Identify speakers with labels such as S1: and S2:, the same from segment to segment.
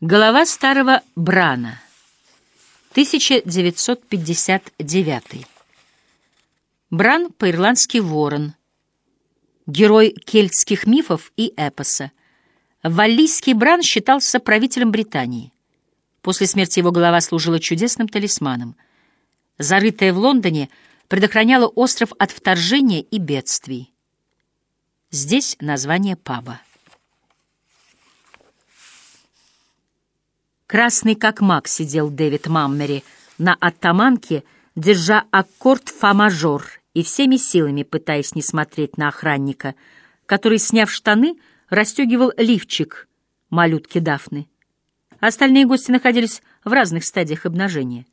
S1: Голова старого Брана. 1959. Бран по-ирландски ворон. Герой кельтских мифов и эпоса. Валлийский Бран считался правителем Британии. После смерти его голова служила чудесным талисманом. Зарытая в Лондоне, предохраняла остров от вторжения и бедствий. Здесь название паба. Красный как маг сидел Дэвид Маммери на оттаманке, держа аккорд фа-мажор и всеми силами пытаясь не смотреть на охранника, который, сняв штаны, расстегивал лифчик малютки Дафны. Остальные гости находились в разных стадиях обнажения.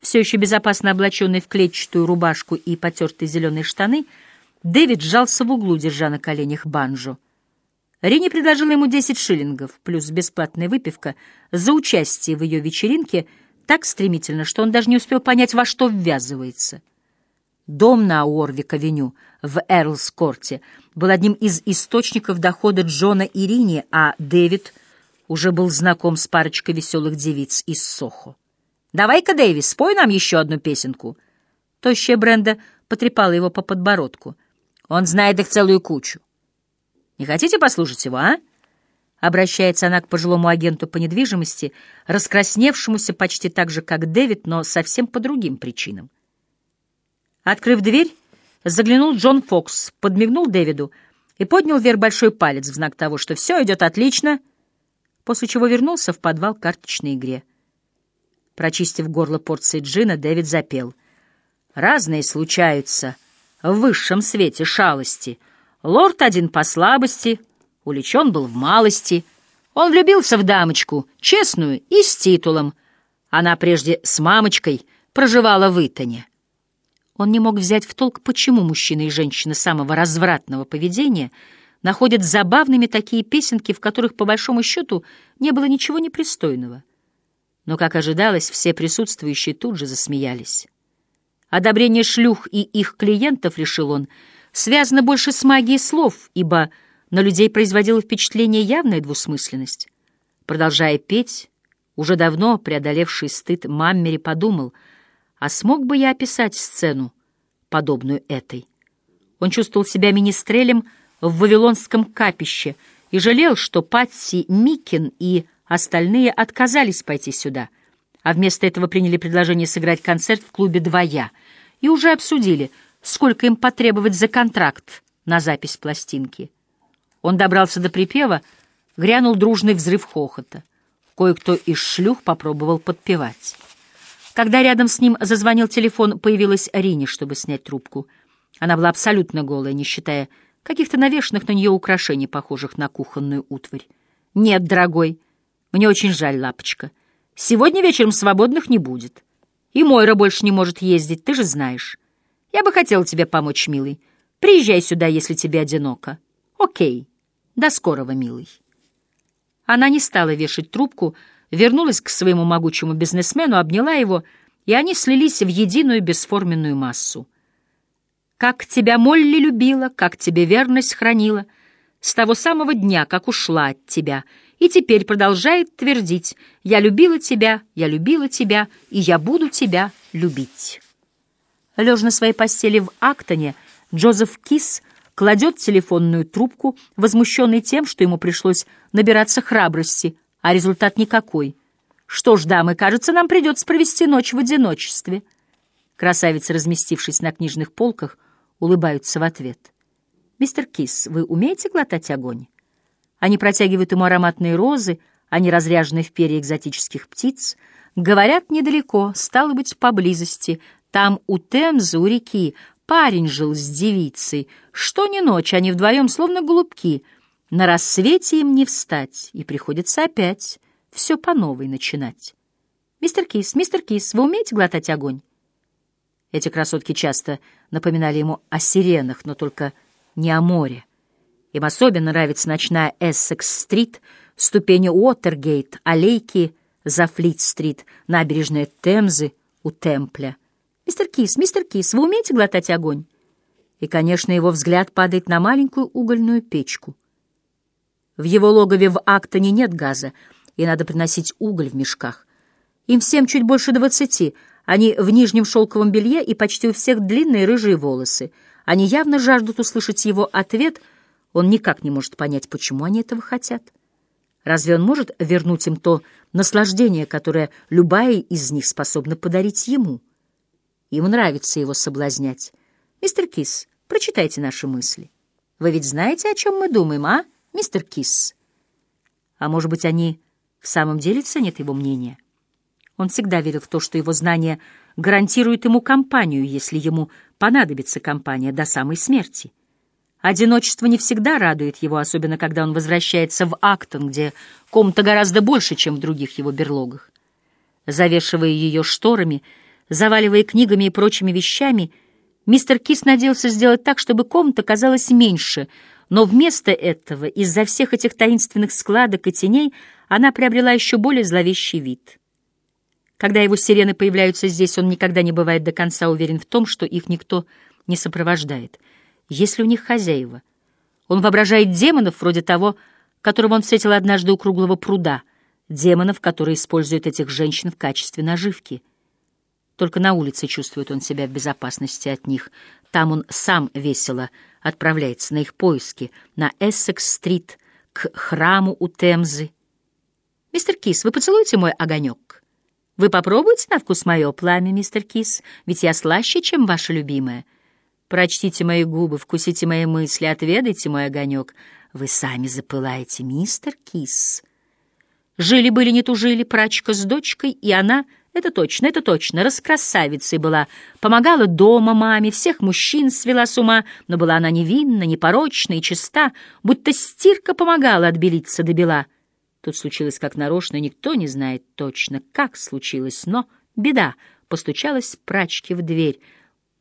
S1: Все еще безопасно облаченный в клетчатую рубашку и потертые зеленые штаны, Дэвид сжался в углу, держа на коленях банджо — Рини предложила ему 10 шиллингов, плюс бесплатная выпивка, за участие в ее вечеринке так стремительно, что он даже не успел понять, во что ввязывается. Дом на Уорвик-авеню в Эрлс-корте был одним из источников дохода Джона и Рини, а Дэвид уже был знаком с парочкой веселых девиц из Сохо. «Давай-ка, Дэвис, спой нам еще одну песенку». Тощая Бренда потрепала его по подбородку. «Он знает их целую кучу. Не хотите послушать его, а?» Обращается она к пожилому агенту по недвижимости, раскрасневшемуся почти так же, как Дэвид, но совсем по другим причинам. Открыв дверь, заглянул Джон Фокс, подмигнул Дэвиду и поднял вверх большой палец в знак того, что все идет отлично, после чего вернулся в подвал к карточной игре. Прочистив горло порции джина, Дэвид запел. «Разные случаются в высшем свете шалости», Лорд один по слабости, уличен был в малости. Он влюбился в дамочку, честную и с титулом. Она прежде с мамочкой проживала в Итоне. Он не мог взять в толк, почему мужчины и женщины самого развратного поведения находят забавными такие песенки, в которых, по большому счету, не было ничего непристойного. Но, как ожидалось, все присутствующие тут же засмеялись. Одобрение шлюх и их клиентов, решил он, — связано больше с магией слов, ибо на людей производила впечатление явная двусмысленность. Продолжая петь, уже давно преодолевший стыд Маммери подумал, а смог бы я описать сцену, подобную этой? Он чувствовал себя министрелем в Вавилонском капище и жалел, что Патси Микин и остальные отказались пойти сюда, а вместо этого приняли предложение сыграть концерт в клубе «Двоя» и уже обсудили — сколько им потребовать за контракт на запись пластинки. Он добрался до припева, грянул дружный взрыв хохота. Кое-кто из шлюх попробовал подпевать. Когда рядом с ним зазвонил телефон, появилась Рини, чтобы снять трубку. Она была абсолютно голая, не считая каких-то навешанных на нее украшений, похожих на кухонную утварь. «Нет, дорогой, мне очень жаль, лапочка. Сегодня вечером свободных не будет. И Мойра больше не может ездить, ты же знаешь. Я бы хотел тебе помочь, милый. Приезжай сюда, если тебе одиноко. Окей. До скорого, милый. Она не стала вешать трубку, вернулась к своему могучему бизнесмену, обняла его, и они слились в единую бесформенную массу. «Как тебя Молли любила, как тебе верность хранила, с того самого дня, как ушла от тебя, и теперь продолжает твердить «Я любила тебя, я любила тебя, и я буду тебя любить». Лежа на своей постели в Актоне, Джозеф Кис кладет телефонную трубку, возмущенный тем, что ему пришлось набираться храбрости, а результат никакой. «Что ж, дамы, кажется, нам придется провести ночь в одиночестве». Красавицы, разместившись на книжных полках, улыбаются в ответ. «Мистер Кис, вы умеете глотать огонь?» Они протягивают ему ароматные розы, они разряжены в перья экзотических птиц, говорят недалеко, стало быть, поблизости, там у Темзы, у реки, парень жил с девицей. Что ни ночь, они вдвоем словно голубки. На рассвете им не встать, и приходится опять все по новой начинать. «Мистер Кис, мистер Кис, вы умеете глотать огонь?» Эти красотки часто напоминали ему о сиренах, но только не о море. Им особенно нравится ночная Эссекс-стрит, ступени Уотергейт, аллейки за Флит-стрит, набережная Темзы у Темпля — «Мистер Кис, мистер Кис, вы умеете глотать огонь?» И, конечно, его взгляд падает на маленькую угольную печку. В его логове в Актоне нет газа, и надо приносить уголь в мешках. Им всем чуть больше двадцати, они в нижнем шелковом белье и почти у всех длинные рыжие волосы. Они явно жаждут услышать его ответ, он никак не может понять, почему они этого хотят. Разве он может вернуть им то наслаждение, которое любая из них способна подарить ему? Ему нравится его соблазнять. Мистер Кис, прочитайте наши мысли. Вы ведь знаете, о чем мы думаем, а, мистер Кис? А может быть, они в самом деле ценят его мнение? Он всегда верил в то, что его знания гарантируют ему компанию, если ему понадобится компания до самой смерти. Одиночество не всегда радует его, особенно когда он возвращается в Актон, где комната гораздо больше, чем в других его берлогах. Завешивая ее шторами, заваливая книгами и прочими вещами, мистер Кис надеялся сделать так, чтобы комната казалась меньше, но вместо этого, из-за всех этих таинственных складок и теней, она приобрела еще более зловещий вид. Когда его сирены появляются здесь, он никогда не бывает до конца уверен в том, что их никто не сопровождает — если у них хозяева. Он воображает демонов вроде того, которого он встретил однажды у круглого пруда, демонов, которые используют этих женщин в качестве наживки. Только на улице чувствует он себя в безопасности от них. Там он сам весело отправляется на их поиски, на Эссекс-стрит, к храму у Темзы. «Мистер Кис, вы поцелуете мой огонек?» «Вы попробуйте на вкус мое пламя, мистер Кис, ведь я слаще, чем ваша любимая». Прочтите мои губы, вкусите мои мысли, отведайте мой огонек. Вы сами запылаете, мистер Кис. Жили-были, не тужили, прачка с дочкой, и она, это точно, это точно, раскрасавицей была, помогала дома маме, всех мужчин свела с ума, но была она невинна, непорочна и чиста, будто стирка помогала отбелиться до бела. Тут случилось как нарочно, никто не знает точно, как случилось, но беда, постучалась прачке в дверь.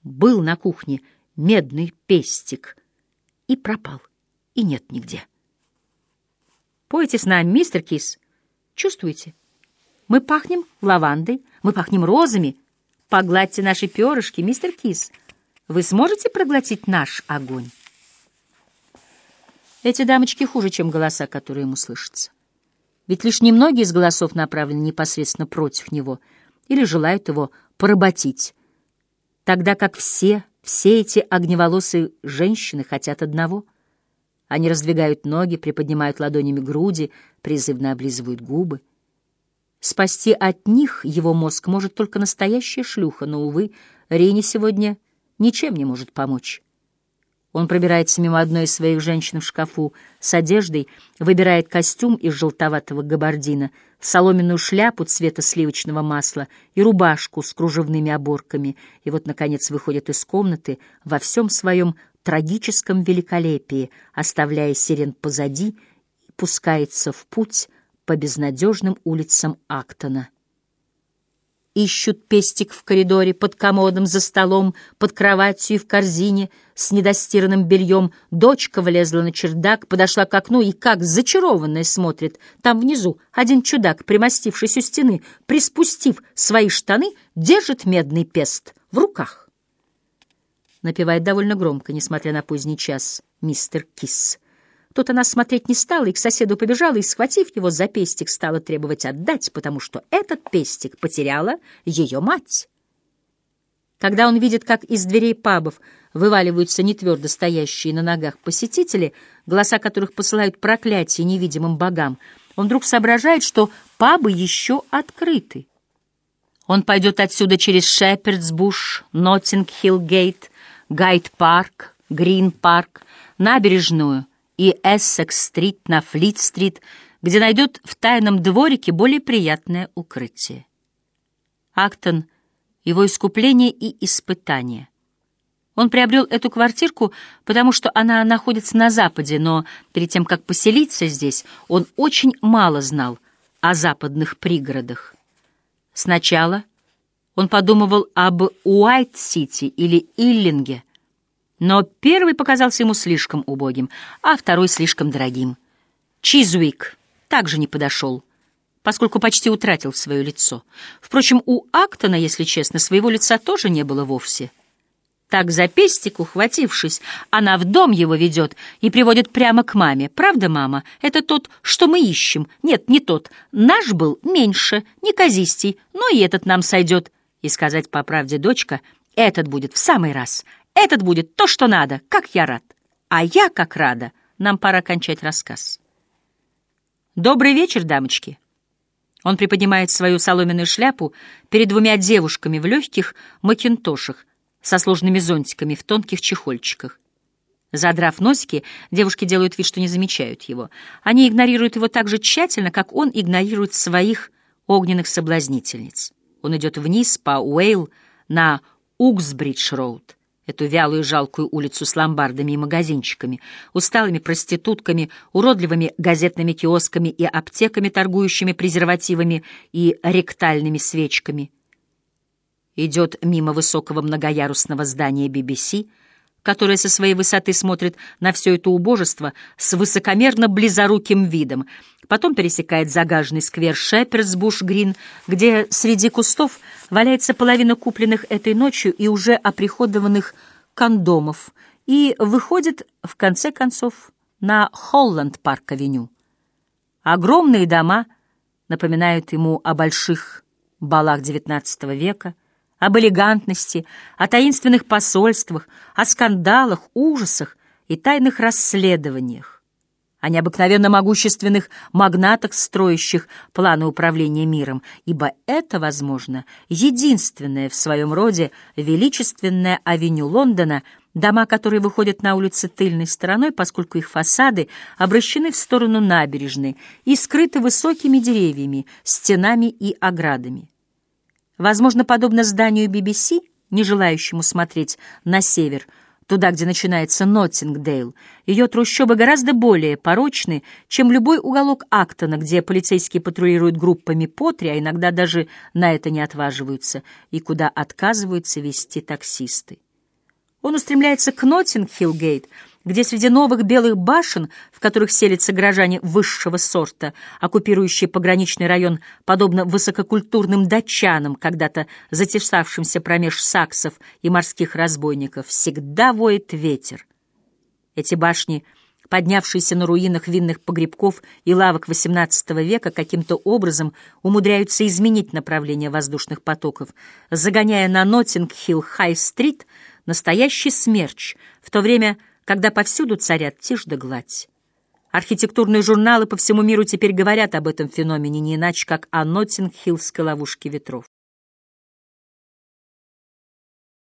S1: Был на кухне — медный пестик. И пропал, и нет нигде. Пойте с нами, мистер Кис. Чувствуете? Мы пахнем лавандой, мы пахнем розами. Погладьте наши перышки, мистер Кис. Вы сможете проглотить наш огонь? Эти дамочки хуже, чем голоса, которые ему слышатся. Ведь лишь немногие из голосов направлены непосредственно против него или желают его поработить, тогда как все все эти огневолосые женщины хотят одного. Они раздвигают ноги, приподнимают ладонями груди, призывно облизывают губы. Спасти от них его мозг может только настоящая шлюха, но, увы, Рине сегодня ничем не может помочь. Он пробирается мимо одной из своих женщин в шкафу с одеждой, выбирает костюм из желтоватого габардина, соломенную шляпу цвета сливочного масла и рубашку с кружевными оборками, и вот, наконец, выходит из комнаты во всем своем трагическом великолепии, оставляя сирен позади, и пускается в путь по безнадежным улицам Актона ищут пестик в коридоре, под комодом, за столом, под кроватью и в корзине с недостиранным бельем. Дочка влезла на чердак, подошла к окну и, как зачарованная, смотрит. Там внизу один чудак, примостившись у стены, приспустив свои штаны, держит медный пест в руках. Напевает довольно громко, несмотря на поздний час, мистер Кисс. Тут она смотреть не стала и к соседу побежала, и, схватив его за пестик, стала требовать отдать, потому что этот пестик потеряла ее мать. Когда он видит, как из дверей пабов вываливаются нетвердо стоящие на ногах посетители, голоса которых посылают проклятие невидимым богам, он вдруг соображает, что пабы еще открыты. Он пойдет отсюда через Шепердсбуш, Ноттинг-Хилл-Гейт, Гайд-парк, Грин-парк, набережную — и Эссекс-стрит на Флит-стрит, где найдет в тайном дворике более приятное укрытие. Актон — его искупление и испытание. Он приобрел эту квартирку, потому что она находится на Западе, но перед тем, как поселиться здесь, он очень мало знал о западных пригородах. Сначала он подумывал об Уайт-Сити или Иллинге, но первый показался ему слишком убогим, а второй слишком дорогим. Чизвик также не подошел, поскольку почти утратил свое лицо. Впрочем, у Актона, если честно, своего лица тоже не было вовсе. Так за пестик, ухватившись, она в дом его ведет и приводит прямо к маме. Правда, мама? Это тот, что мы ищем. Нет, не тот. Наш был меньше, неказистей, но и этот нам сойдет. И сказать по правде, дочка, этот будет в самый раз. Этот будет то, что надо. Как я рад. А я как рада. Нам пора кончать рассказ. Добрый вечер, дамочки. Он приподнимает свою соломенную шляпу перед двумя девушками в легких макинтошах, со сложными зонтиками в тонких чехольчиках. Задрав носики, девушки делают вид, что не замечают его. Они игнорируют его так же тщательно, как он игнорирует своих огненных соблазнительниц. Он идет вниз по Уэйл на Уксбридж-роуд, эту вялую жалкую улицу с ломбардами и магазинчиками, усталыми проститутками, уродливыми газетными киосками и аптеками, торгующими презервативами и ректальными свечками — идет мимо высокого многоярусного здания BBC, которое со своей высоты смотрит на все это убожество с высокомерно близоруким видом, потом пересекает загаженный сквер Шеперсбуш-Грин, где среди кустов валяется половина купленных этой ночью и уже оприходованных кондомов, и выходит, в конце концов, на Холланд-парк-авеню. Огромные дома напоминают ему о больших балах XIX века — об элегантности, о таинственных посольствах, о скандалах, ужасах и тайных расследованиях, о необыкновенно могущественных магнатах, строящих планы управления миром, ибо это, возможно, единственное в своем роде величественное авеню Лондона, дома, которые выходят на улицы тыльной стороной, поскольку их фасады обращены в сторону набережной и скрыты высокими деревьями, стенами и оградами. Возможно, подобно зданию BBC, не желающему смотреть на север, туда, где начинается Ноттингдейл, ее трущобы гораздо более порочны, чем любой уголок Актона, где полицейские патрулируют группами по три, а иногда даже на это не отваживаются, и куда отказываются вести таксисты. Он устремляется к Ноттинг-Хиллгейт, где среди новых белых башен, в которых селятся горожане высшего сорта, оккупирующие пограничный район, подобно высококультурным датчанам, когда-то затесавшимся промеж саксов и морских разбойников, всегда воет ветер. Эти башни, поднявшиеся на руинах винных погребков и лавок XVIII века, каким-то образом умудряются изменить направление воздушных потоков, загоняя на Ноттинг-Хилл-Хай-стрит настоящий смерч, в то время когда повсюду царят тишь да гладь. Архитектурные журналы по всему миру теперь говорят об этом феномене не иначе, как о Ноттинг-Хиллской ловушке ветров.